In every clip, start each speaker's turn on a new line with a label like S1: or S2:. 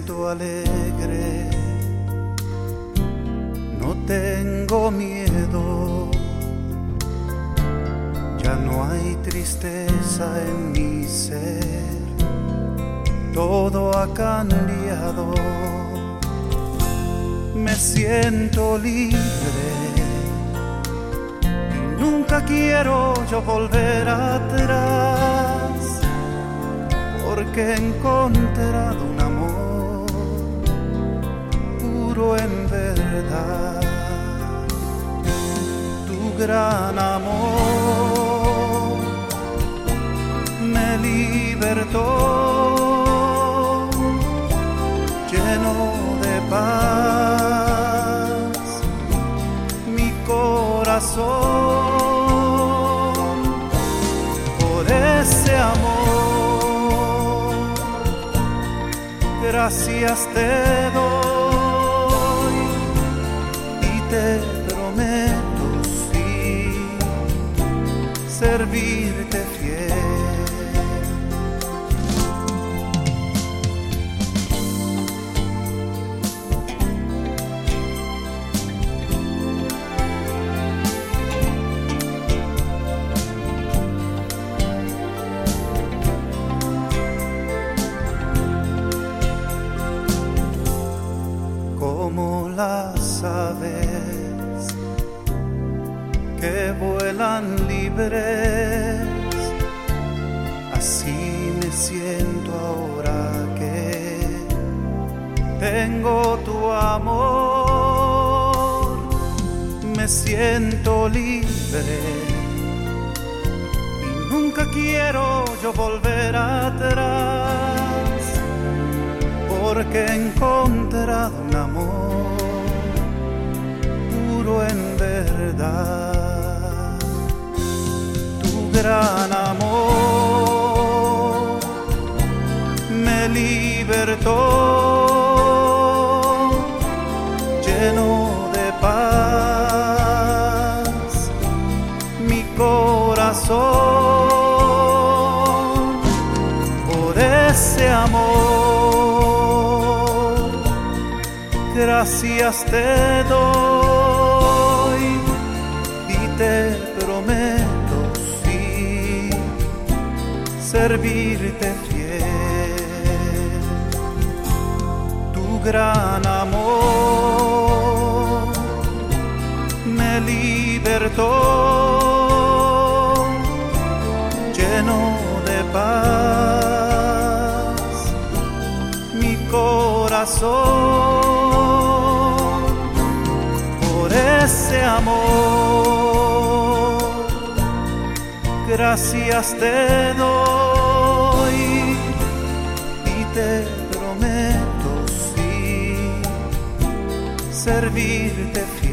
S1: siento alegre, no tengo miedo, ya no hay tristeza en mi ser, todo ha cambiado, me siento libre. Y nunca quiero yo volver atrás, porque he encontrado verdad gran amor me libertó, lleno de paz mi corazón por ese amor. Gracias te doy servirte fiel. Así me siento ahora que tengo tu amor. Me siento libre y nunca quiero yo volver atrás porque he encontrado un amor puro en verdad gran amor me libertó, lleno de paz mi corazón por ese amor. Gracias te doy servirte fiel. Tu gran amor me libertó, lleno de paz mi corazón por ese amor. Gracias te doy servirte fiel.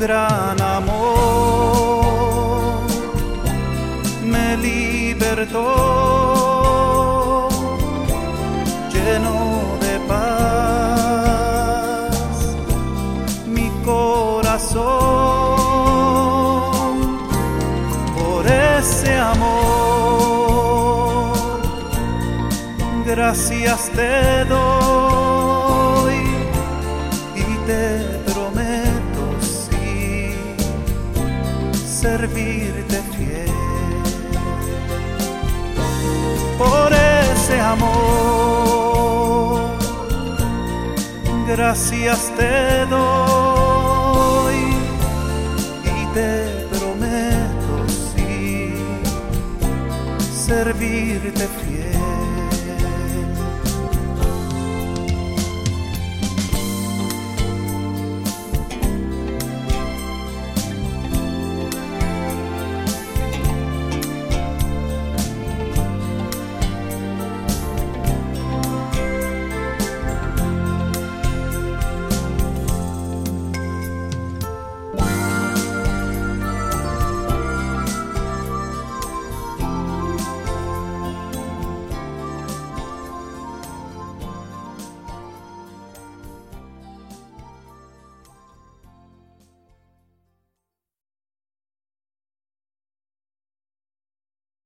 S1: Gran amor me libertó, lleno de paz mi corazón por ese amor. Gracias te doy servirte fiel. Por ese amor, gracias te doy y te prometo sí servirte fiel.